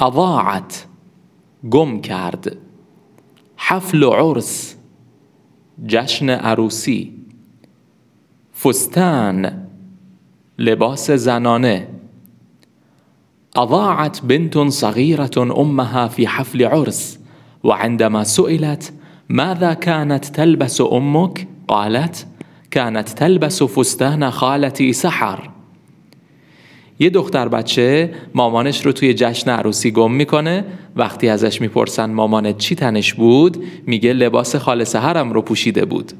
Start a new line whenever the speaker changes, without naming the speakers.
أضاعت. گم کرد حفل عرس. جشن عروسی. فستان. لباس زنانه. أضاعت بنت صغيرة أمها في حفل عرس. وعندما سئلت ماذا كانت تلبس أمك؟ قالت كانت تلبس فستان خالتي سحر. یه دختر بچه مامانش رو توی جشن عروسی گم می‌کنه. وقتی ازش می‌پرسن مامانت چی تنش بود میگه لباس خاله سحرم رو پوشیده بود.